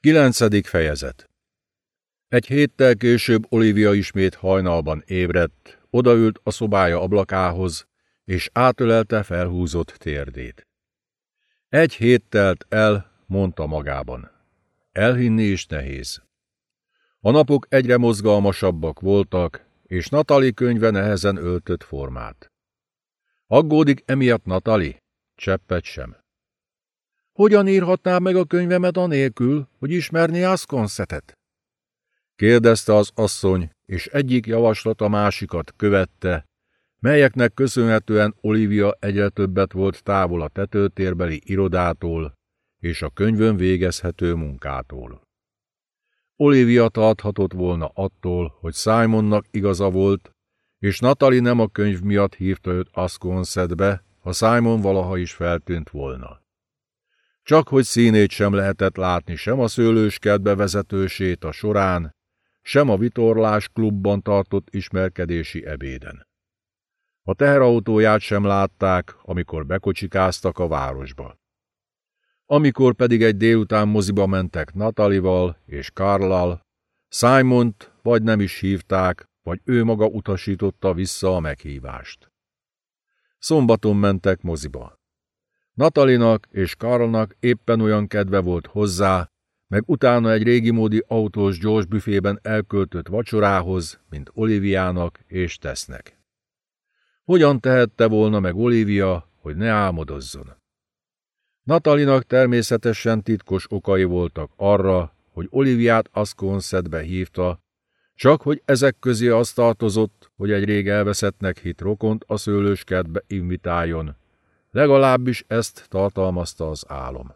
Kilencedik fejezet Egy héttel később Olivia ismét hajnalban ébredt, odaült a szobája ablakához, és átölelte felhúzott térdét. Egy hét el, mondta magában. Elhinni is nehéz. A napok egyre mozgalmasabbak voltak, és Natali könyve nehezen öltött formát. Aggódik emiatt Natali? Cseppet sem. Hogyan írhatná meg a könyvemet anélkül, hogy ismerné Asconsetet? Kérdezte az asszony, és egyik javaslat a másikat követte, melyeknek köszönhetően Olivia egyre többet volt távol a tetőtérbeli irodától és a könyvön végezhető munkától. Olivia tarthatott volna attól, hogy Simonnak igaza volt, és Natali nem a könyv miatt hívta őt Asconsetbe, ha Simon valaha is feltűnt volna. Csak hogy színét sem lehetett látni sem a szőlőskertbe vezetősét a során, sem a vitorlás klubban tartott ismerkedési ebéden. A teherautóját sem látták, amikor bekocsikáztak a városba. Amikor pedig egy délután moziba mentek Natalival és Karlal, Simont vagy nem is hívták, vagy ő maga utasította vissza a meghívást. Szombaton mentek moziba. Natalinak és Karlnak éppen olyan kedve volt hozzá, meg utána egy régi módi autós gyors büfében elköltött vacsorához, mint Oliviának és Tesznek. Hogyan tehette volna meg Olivia, hogy ne álmodozzon? Natalinak természetesen titkos okai voltak arra, hogy Oliviát Asconsetbe hívta, csak hogy ezek közé azt tartozott, hogy egy rég elveszettnek hit rokont a szőlőskertbe invitáljon, Legalábbis ezt tartalmazta az álom.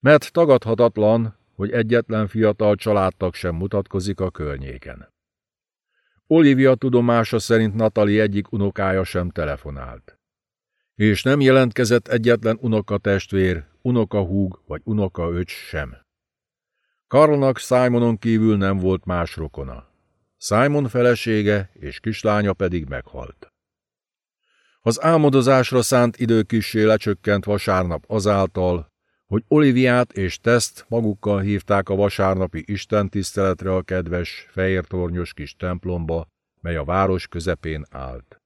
Mert tagadhatatlan, hogy egyetlen fiatal családtag sem mutatkozik a környéken. Olivia tudomása szerint Natali egyik unokája sem telefonált. És nem jelentkezett egyetlen unokatestvér, unokahúg vagy unokaöcs sem. Karlnak Simonon kívül nem volt más rokona. Simon felesége és kislánya pedig meghalt. Az álmodozásra szánt idő kissé lecsökkent vasárnap azáltal, hogy Oliviát és Teszt magukkal hívták a vasárnapi istentiszteletre a kedves, fehértornyos kis templomba, mely a város közepén állt.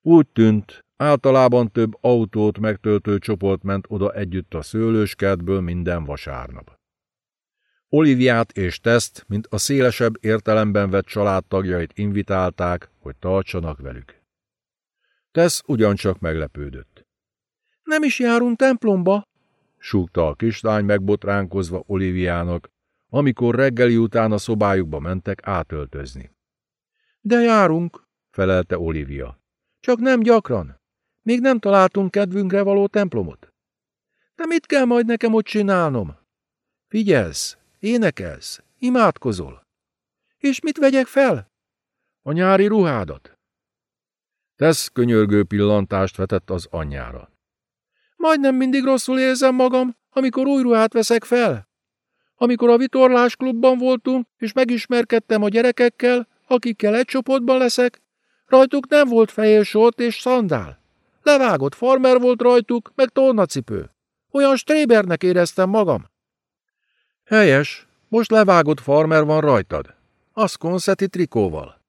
Úgy tűnt, általában több autót megtöltő csoport ment oda együtt a szőlőskertből minden vasárnap. Oliviát és Teszt, mint a szélesebb értelemben vett családtagjait invitálták, hogy tartsanak velük. Tesz ugyancsak meglepődött. Nem is járunk templomba, súgta a kislány megbotránkozva Oliviának, amikor reggeli után a szobájukba mentek átöltözni. De járunk, felelte Olivia. Csak nem gyakran. Még nem találtunk kedvünkre való templomot. De mit kell majd nekem ott csinálnom? Figyelsz, énekelsz, imádkozol. És mit vegyek fel? A nyári ruhádat. Tesz könyörgő pillantást vetett az anyjára. Majdnem mindig rosszul érzem magam, amikor új ruhát veszek fel. Amikor a vitorlás klubban voltunk, és megismerkedtem a gyerekekkel, akikkel egy csoportban leszek, rajtuk nem volt fehér sort és szandál. Levágott farmer volt rajtuk, meg tornacipő. Olyan strébernek éreztem magam. Helyes, most levágott farmer van rajtad. Az konszeti trikóval.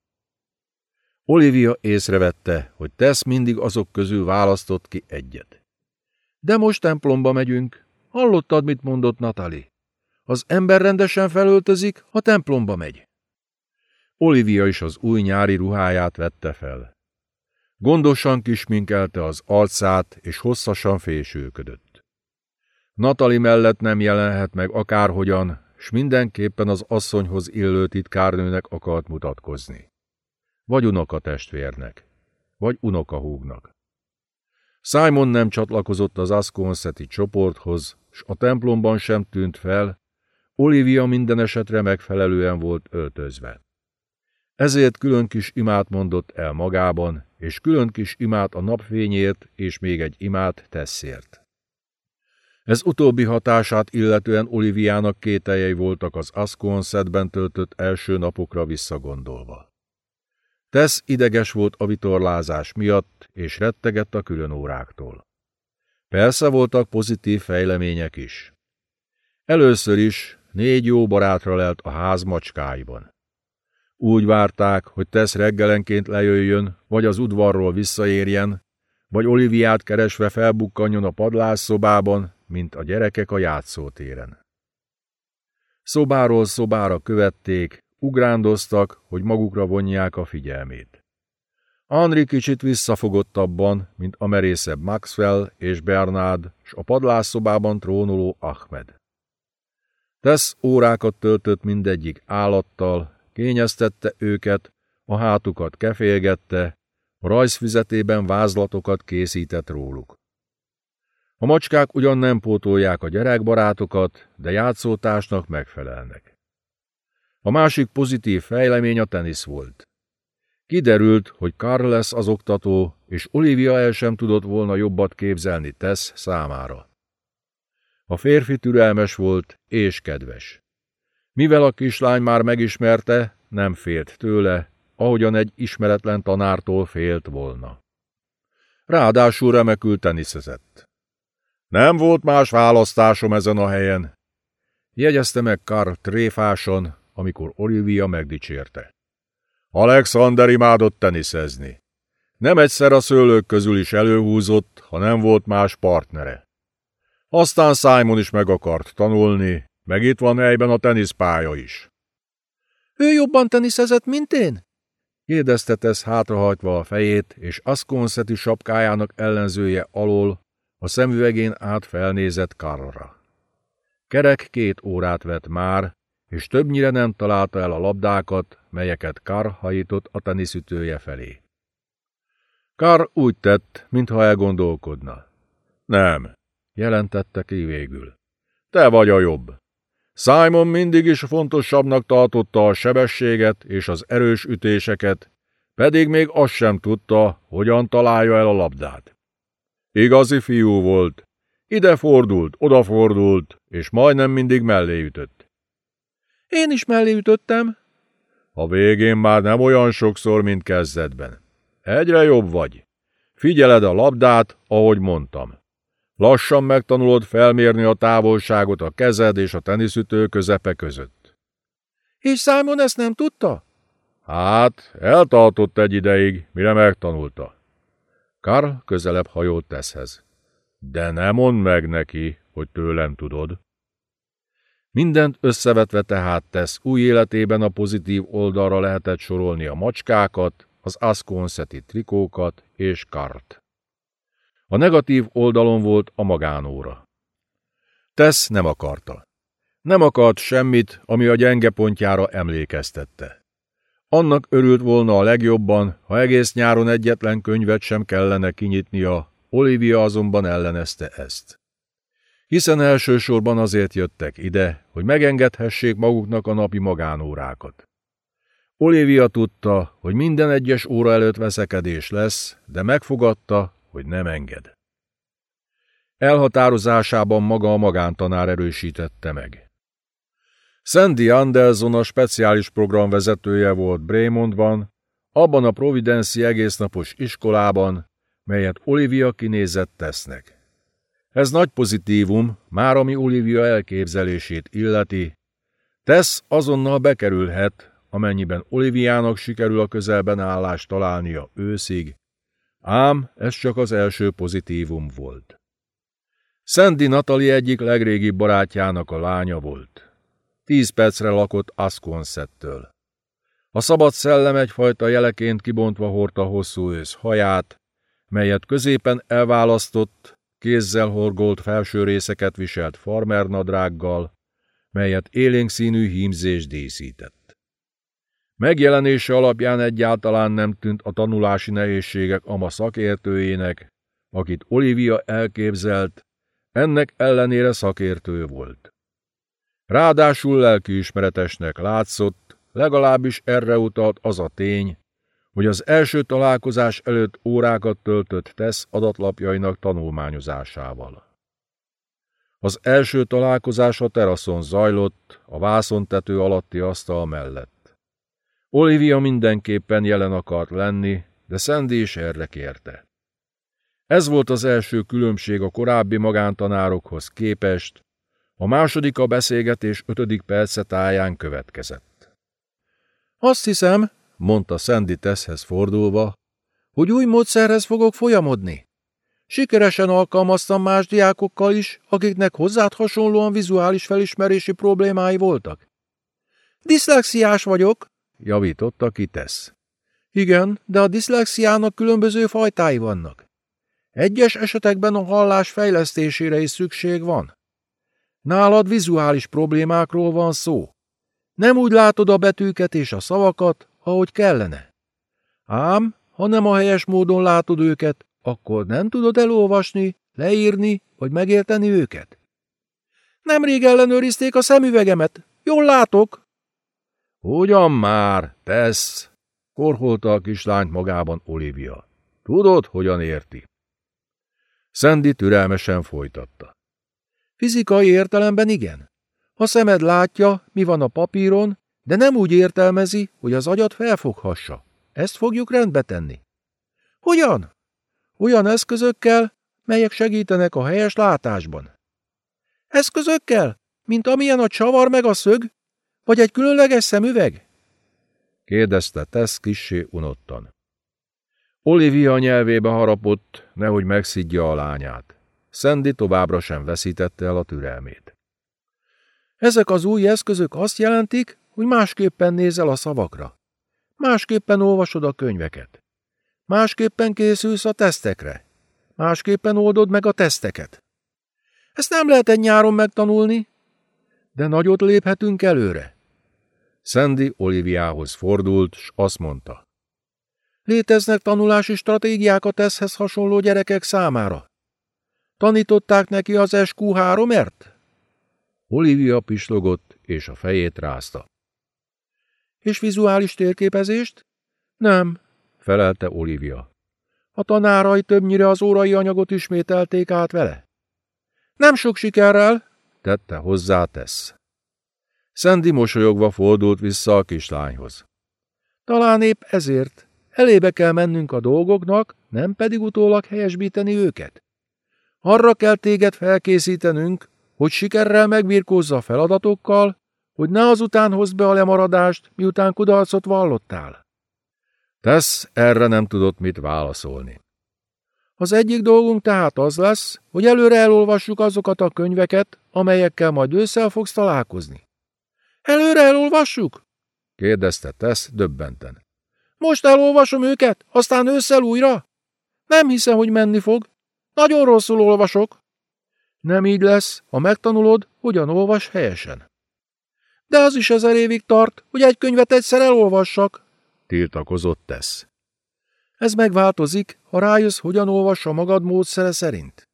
Olivia észrevette, hogy Tess mindig azok közül választott ki egyet. De most templomba megyünk. Hallottad, mit mondott Natali? Az ember rendesen felöltözik, ha templomba megy. Olivia is az új nyári ruháját vette fel. Gondosan kisminkelte az arcát, és hosszasan fésülködött. Natali mellett nem jelenhet meg akárhogyan, s mindenképpen az asszonyhoz illő titkárnőnek akart mutatkozni vagy unokatestvérnek, vagy unokahúgnak. Simon nem csatlakozott az Asconseti csoporthoz, s a templomban sem tűnt fel, Olivia minden esetre megfelelően volt öltözve. Ezért külön kis imát mondott el magában, és külön kis imát a napfényért, és még egy imát tesszért. Ez utóbbi hatását illetően Oliviának kételjei voltak az Asconsetben töltött első napokra visszagondolva. Tesz ideges volt a vitorlázás miatt, és rettegett a külön óráktól. Persze voltak pozitív fejlemények is. Először is négy jó barátra lelt a ház macskáiban. Úgy várták, hogy tesz reggelenként lejöjjön, vagy az udvarról visszaérjen, vagy Oliviát keresve felbukkanjon a padlásszobában, mint a gyerekek a játszótéren. Szobáról szobára követték, ugrándoztak, hogy magukra vonják a figyelmét. Henri kicsit visszafogottabban, mint a merészebb Maxwell és Bernard, s a padlásszobában trónoló Ahmed. Tesz órákat töltött mindegyik állattal, kényeztette őket, a hátukat kefélgette, a rajzfüzetében vázlatokat készített róluk. A macskák ugyan nem pótolják a gyerekbarátokat, de játszótársnak megfelelnek. A másik pozitív fejlemény a tenisz volt. Kiderült, hogy Karl lesz az oktató, és Olivia el sem tudott volna jobbat képzelni Tess számára. A férfi türelmes volt és kedves. Mivel a kislány már megismerte, nem félt tőle, ahogyan egy ismeretlen tanártól félt volna. Ráadásul remekül teniszezett. Nem volt más választásom ezen a helyen, jegyezte meg Karl tréfáson, amikor Olivia megdicsérte. Alexander imádott teniszezni. Nem egyszer a szőlők közül is előhúzott, ha nem volt más partnere. Aztán Simon is meg akart tanulni, meg itt van helyben a teniszpálya is. Ő jobban teniszezett, mint én? kérdezte Tess hátrahajtva a fejét, és Asconcetti sapkájának ellenzője alól a szemüvegén át felnézett Karlra. Kerek két órát vett már, és többnyire nem találta el a labdákat, melyeket Kar hajított a teniszütője felé. Kar úgy tett, mintha elgondolkodna. Nem, jelentette ki végül. Te vagy a jobb. Simon mindig is fontosabbnak tartotta a sebességet és az erős ütéseket, pedig még azt sem tudta, hogyan találja el a labdát. Igazi fiú volt. Ide fordult, odafordult, és majdnem mindig mellé ütött. Én is mellé ütöttem. A végén már nem olyan sokszor, mint kezdetben. Egyre jobb vagy. Figyeled a labdát, ahogy mondtam. Lassan megtanulod felmérni a távolságot a kezed és a teniszütő közepe között. És Simon ezt nem tudta? Hát, eltartott egy ideig, mire megtanulta. Karl közelebb hajolt teszhez. De ne mondd meg neki, hogy tőlem tudod. Mindent összevetve tehát tesz új életében a pozitív oldalra lehetett sorolni a macskákat, az Asconcetti trikókat és kart. A negatív oldalon volt a magánóra. Tesz nem akarta. Nem akart semmit, ami a gyenge pontjára emlékeztette. Annak örült volna a legjobban, ha egész nyáron egyetlen könyvet sem kellene kinyitnia, Olivia azonban ellenezte ezt. Hiszen elsősorban azért jöttek ide, hogy megengedhessék maguknak a napi magánórákat. Olivia tudta, hogy minden egyes óra előtt veszekedés lesz, de megfogadta, hogy nem enged. Elhatározásában maga a magántanár erősítette meg. Sandy Anderson a speciális program vezetője volt Brémondban, abban a Providenci egésznapos iskolában, melyet Olivia kinézett tesznek. Ez nagy pozitívum, már ami Olivia elképzelését illeti. Tesz azonnal bekerülhet, amennyiben Oliviának sikerül a közelben állást találnia őszig, ám ez csak az első pozitívum volt. Sandy Natalie egyik legrégibb barátjának a lánya volt. Tíz percre lakott Asconcettől. A szabad szellem egyfajta jeleként kibontva hordta hosszú ősz haját, melyet középen elválasztott, kézzel horgolt felső részeket viselt farmernadrággal, melyet élénk színű hímzés díszített. Megjelenése alapján egyáltalán nem tűnt a tanulási nehézségek ama szakértőjének, akit Olivia elképzelt, ennek ellenére szakértő volt. Ráadásul lelkiismeretesnek látszott, legalábbis erre utalt az a tény, hogy az első találkozás előtt órákat töltött tesz adatlapjainak tanulmányozásával. Az első találkozás a teraszon zajlott, a vászontető alatti asztal mellett. Olivia mindenképpen jelen akart lenni, de Sandy is erre kérte. Ez volt az első különbség a korábbi magántanárokhoz képest, A második a beszélgetés ötödik perce táján következett. Azt hiszem, mondta Sandy Tesshez fordulva, hogy új módszerhez fogok folyamodni. Sikeresen alkalmaztam más diákokkal is, akiknek hozzád hasonlóan vizuális felismerési problémái voltak. Diszlexiás vagyok, javította ki Tess. Igen, de a diszlexiának különböző fajtái vannak. Egyes esetekben a hallás fejlesztésére is szükség van. Nálad vizuális problémákról van szó. Nem úgy látod a betűket és a szavakat, ahogy kellene. Ám, ha nem a helyes módon látod őket, akkor nem tudod elolvasni, leírni vagy megérteni őket. Nemrég ellenőrizték a szemüvegemet. Jól látok. Ugyan már, tesz, korholta a kislányt magában Olivia. Tudod, hogyan érti? Sandy türelmesen folytatta. Fizikai értelemben igen. A szemed látja, mi van a papíron, de nem úgy értelmezi, hogy az agyat felfoghassa. Ezt fogjuk rendbe tenni. Hogyan? Olyan eszközökkel, melyek segítenek a helyes látásban. Eszközökkel? Mint amilyen a csavar meg a szög? Vagy egy különleges szemüveg? kérdezte Tess kissé unottan. Olivia nyelvébe harapott, nehogy megszidja a lányát. Sandy továbbra sem veszítette el a türelmét. Ezek az új eszközök azt jelentik, hogy másképpen nézel a szavakra. Másképpen olvasod a könyveket. Másképpen készülsz a tesztekre. Másképpen oldod meg a teszteket. Ezt nem lehet egy nyáron megtanulni, de nagyot léphetünk előre. Sandy Oliviához fordult, s azt mondta. Léteznek tanulási stratégiák a teszhez hasonló gyerekek számára. Tanították neki az SQ3-ert? Olivia pislogott, és a fejét rázta. És vizuális térképezést? Nem, felelte Olivia. A tanárai többnyire az órai anyagot ismételték át vele. Nem sok sikerrel, tette hozzá Tess. Szendi mosolyogva fordult vissza a kislányhoz. Talán épp ezért. Elébe kell mennünk a dolgoknak, nem pedig utólag helyesbíteni őket. Arra kell téged felkészítenünk, hogy sikerrel megbirkózza a feladatokkal, hogy ne azután hozd be a lemaradást, miután kudarcot vallottál. Tesz erre nem tudott mit válaszolni. Az egyik dolgunk tehát az lesz, hogy előre elolvassuk azokat a könyveket, amelyekkel majd ősszel fogsz találkozni. Előre elolvassuk? kérdezte Tesz döbbenten. Most elolvasom őket, aztán ősszel újra? Nem hiszem, hogy menni fog. Nagyon rosszul olvasok. Nem így lesz, ha megtanulod, hogyan olvas helyesen. De az is ezer évig tart, hogy egy könyvet egyszer elolvassak, tiltakozott tesz. Ez megváltozik, ha rájössz, hogyan olvassa magad módszere szerint.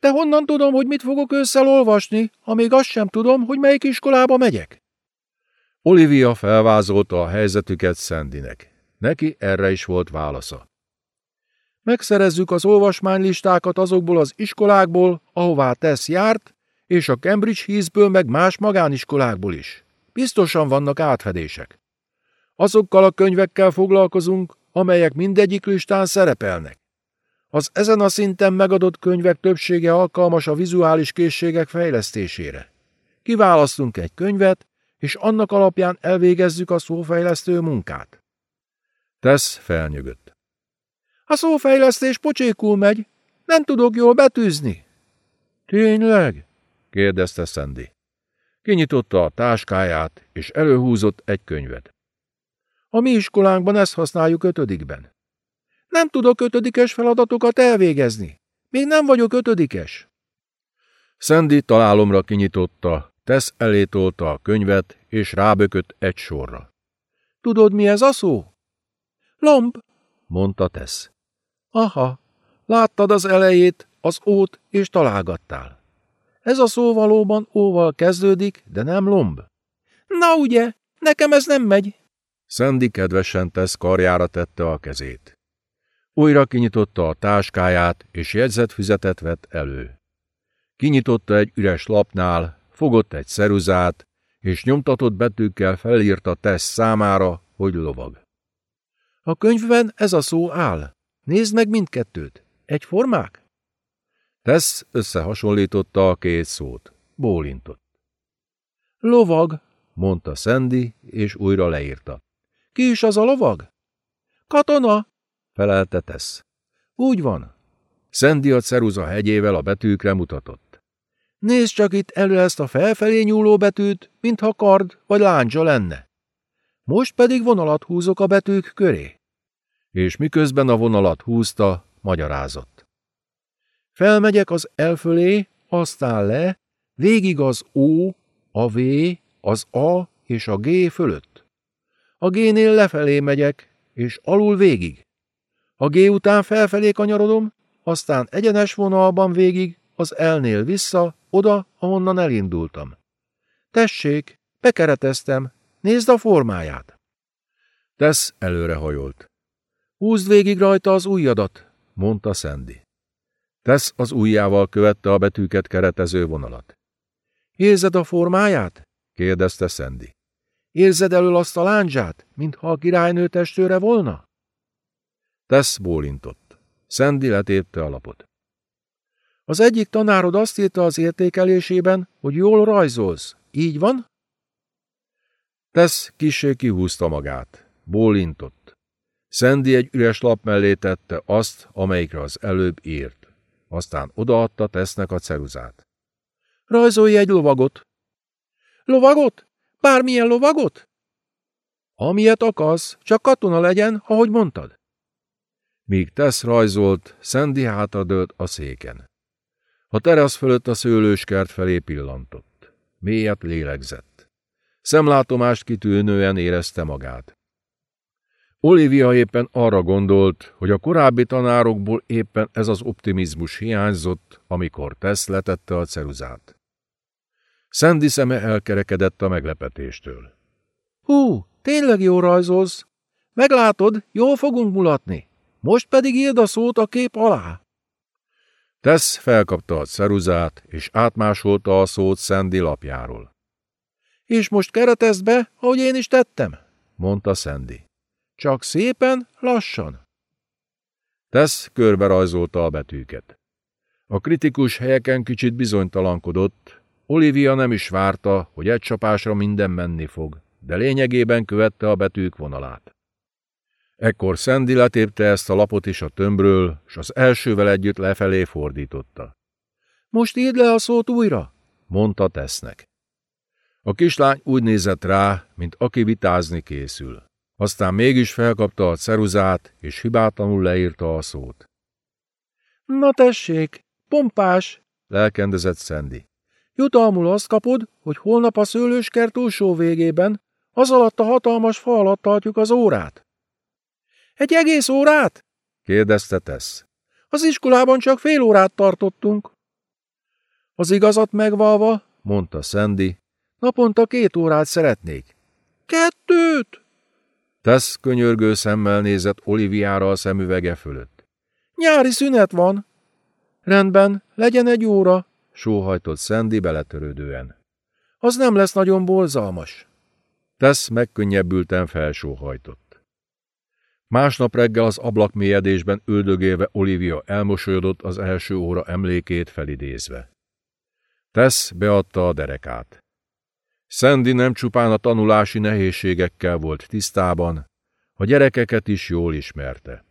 De honnan tudom, hogy mit fogok ősszel olvasni, amíg azt sem tudom, hogy melyik iskolába megyek? Olivia felvázolta a helyzetüket Szendinek. Neki erre is volt válasza. Megszerezzük az olvasmánylistákat azokból az iskolákból, ahová tesz járt, és a Cambridge Heathből meg más magániskolákból is. Biztosan vannak átfedések. Azokkal a könyvekkel foglalkozunk, amelyek mindegyik listán szerepelnek. Az ezen a szinten megadott könyvek többsége alkalmas a vizuális készségek fejlesztésére. Kiválasztunk egy könyvet, és annak alapján elvégezzük a szófejlesztő munkát. Tesz felnyögött. A szófejlesztés pocsékul megy, nem tudok jól betűzni. Tényleg? Kérdezte Sandy. Kinyitotta a táskáját, és előhúzott egy könyvet. A mi iskolánkban ezt használjuk ötödikben. Nem tudok ötödikes feladatokat elvégezni. Még nem vagyok ötödikes. Sandy találomra kinyitotta, Tesz elé tolta a könyvet, és rábökött egy sorra. Tudod, mi ez a szó? Lomb, mondta Tesz. Aha, láttad az elejét, az ót, és találgattál. Ez a szó valóban óval kezdődik, de nem lomb. Na ugye, nekem ez nem megy. Sandy kedvesen tesz karjára tette a kezét. Újra kinyitotta a táskáját, és jegyzetfüzetet vett elő. Kinyitotta egy üres lapnál, fogott egy szeruzát, és nyomtatott betűkkel felírta Tess számára, hogy lovag. A könyvben ez a szó áll. Nézd meg mindkettőt. Egyformák? Tess összehasonlította a két szót. bólintott. Lovag, mondta Sandy, és újra leírta. Ki is az a lovag? Katona, felelte Tess. Úgy van. Sandy a ceruza hegyével a betűkre mutatott. Nézd csak itt elő ezt a felfelé nyúló betűt, mintha kard vagy láncsa lenne. Most pedig vonalat húzok a betűk köré. És miközben a vonalat húzta, magyarázott. Felmegyek az L fölé, aztán le, végig az O, a V, az A és a G fölött. A G-nél lefelé megyek, és alul végig. A G után felfelé kanyarodom, aztán egyenes vonalban végig, az L-nél vissza, oda, ahonnan elindultam. Tessék, bekereteztem, nézd a formáját. Tesz előrehajolt. Húzd végig rajta az ujjadat, mondta Sandy. Tesz az ujjával követte a betűket keretező vonalat. Érzed a formáját? kérdezte Sandy. Érzed elől azt a láncsát, mintha a királynő testőre volna? Tesz bólintott. Sandy letépte a lapot. Az egyik tanárod azt írta az értékelésében, hogy jól rajzolsz. Így van? Tesz kissé kihúzta magát. Bólintott. Sandy egy üres lap mellé tette azt, amelyikre az előbb írt. Aztán odaadta Tesznek a ceruzát. Rajzolj egy lovagot. Lovagot? Bármilyen lovagot? Amilyet akarsz, csak katona legyen, ahogy mondtad. Míg Tesz rajzolt, Sandy hátradőlt a széken. A terasz fölött a szőlőskert felé pillantott. Mélyet lélegzett. Szemlátomást kitűnően érezte magát. Olivia éppen arra gondolt, hogy a korábbi tanárokból éppen ez az optimizmus hiányzott, amikor Tess letette a ceruzát. Sandy szeme elkerekedett a meglepetéstől. Hú, tényleg jó rajzolsz. Meglátod, jól fogunk mulatni. Most pedig írd a szót a kép alá. Tess felkapta a ceruzát, és átmásolta a szót Sandy lapjáról. És most keretezd be, ahogy én is tettem, mondta Sandy. Csak szépen, lassan. Tess körbe rajzolta a betűket. A kritikus helyeken kicsit bizonytalankodott, Olivia nem is várta, hogy egy csapásra minden menni fog, de lényegében követte a betűk vonalát. Ekkor Sandy letépte ezt a lapot is a tömbről, s az elsővel együtt lefelé fordította. Most írd le a szót újra, mondta Tesznek. A kislány úgy nézett rá, mint aki vitázni készül. Aztán mégis felkapta a ceruzát, és hibátlanul leírta a szót. Na tessék, pompás, lelkendezett Sandy. Jutalmul azt kapod, hogy holnap a szőlőskert túlsó végében, az alatt a hatalmas fa alatt tartjuk az órát. Egy egész órát? kérdezte Tess. Az iskolában csak fél órát tartottunk. Az igazat megvalva, mondta Sandy, naponta két órát szeretnék. Kettőt! Tess könyörgő szemmel nézett Oliviára a szemüvege fölött. Nyári szünet van. Rendben, legyen egy óra, sóhajtott Sandy beletörődően. Az nem lesz nagyon borzalmas. Tess megkönnyebbülten felsóhajtott. Másnap reggel az ablakmélyedésben üldögélve Olivia elmosolyodott az első óra emlékét felidézve. Tess beadta a derekát. Sandy nem csupán a tanulási nehézségekkel volt tisztában, a gyerekeket is jól ismerte.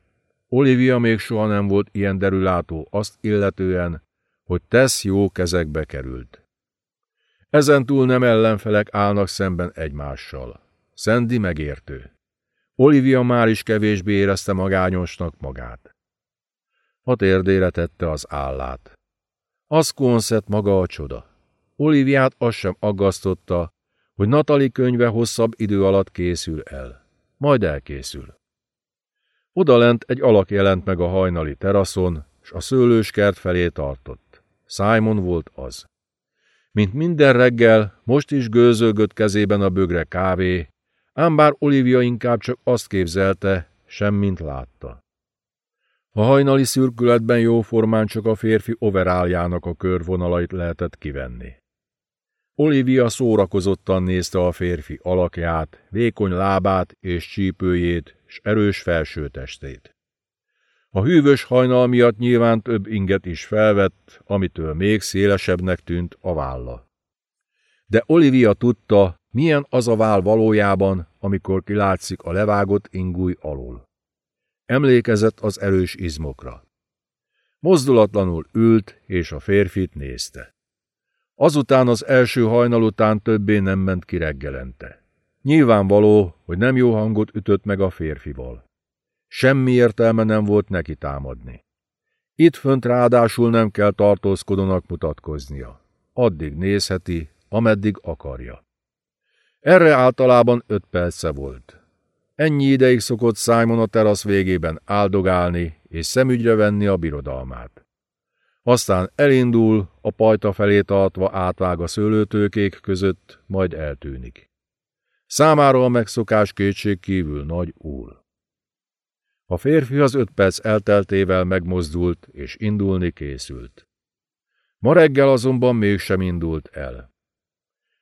Olivia még soha nem volt ilyen derülátó azt illetően, hogy tesz jó kezekbe került. Ezen túl nem ellenfelek állnak szemben egymással. Sandy megértő. Olivia már is kevésbé érezte magányosnak magát. A térdére tette az állát. Az konszett maga a csoda. Oliviát az sem aggasztotta, hogy Natali könyve hosszabb idő alatt készül el. Majd elkészül. Odalent egy alak jelent meg a hajnali teraszon, s a szőlőskert felé tartott. Simon volt az. Mint minden reggel, most is gőzölgött kezében a bögre kávé, ám bár Olivia inkább csak azt képzelte, semmint látta. A hajnali szürkületben jóformán csak a férfi overáljának a körvonalait lehetett kivenni. Olivia szórakozottan nézte a férfi alakját, vékony lábát és csípőjét, s erős felsőtestét. A hűvös hajnal miatt nyilván több inget is felvett, amitől még szélesebbnek tűnt a válla. De Olivia tudta, milyen az a vál valójában, amikor kilátszik a levágott ingúj alól. Emlékezett az erős izmokra. Mozdulatlanul ült, és a férfit nézte. Azután az első hajnal után többé nem ment ki reggelente. Nyilvánvaló, hogy nem jó hangot ütött meg a férfival. Semmi értelme nem volt neki támadni. Itt fönt ráadásul nem kell tartózkodónak mutatkoznia. Addig nézheti, ameddig akarja. Erre általában öt perce volt. Ennyi ideig szokott Simon a terasz végében áldogálni és szemügyre venni a birodalmát. Aztán elindul, a pajta felé tartva átvág a szőlőtőkék között, majd eltűnik. Számára a megszokás kétség kívül nagy úr. A férfi az öt perc elteltével megmozdult, és indulni készült. Ma reggel azonban mégsem indult el.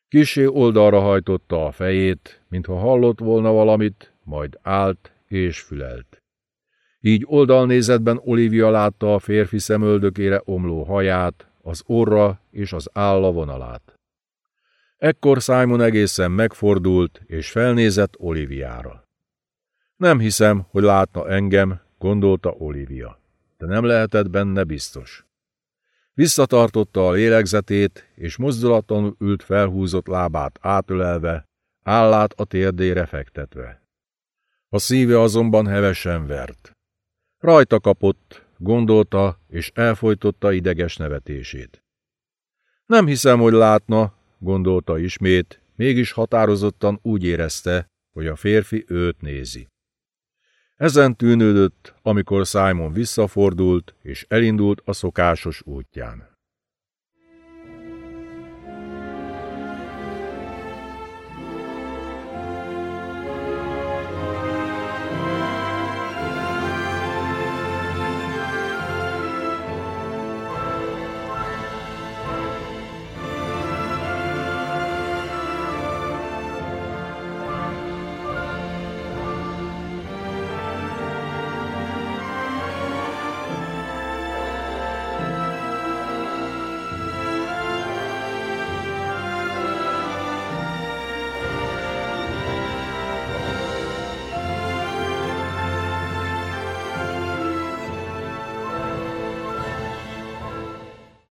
Kisé oldalra hajtotta a fejét, mintha hallott volna valamit, majd állt és fülelt. Így oldalnézetben Olivia látta a férfi szemöldökére omló haját, az orra és az álla vonalát. Ekkor Simon egészen megfordult, és felnézett Oliviára. Nem hiszem, hogy látna engem, gondolta Olivia, de nem lehetett benne biztos. Visszatartotta a lélegzetét, és mozdulatlanul ült felhúzott lábát átölelve, állát a térdére fektetve. A szíve azonban hevesen vert. Rajta kapott, gondolta, és elfolytotta ideges nevetését. Nem hiszem, hogy látna, gondolta ismét, mégis határozottan úgy érezte, hogy a férfi őt nézi. Ezen tűnődött, amikor Simon visszafordult és elindult a szokásos útján.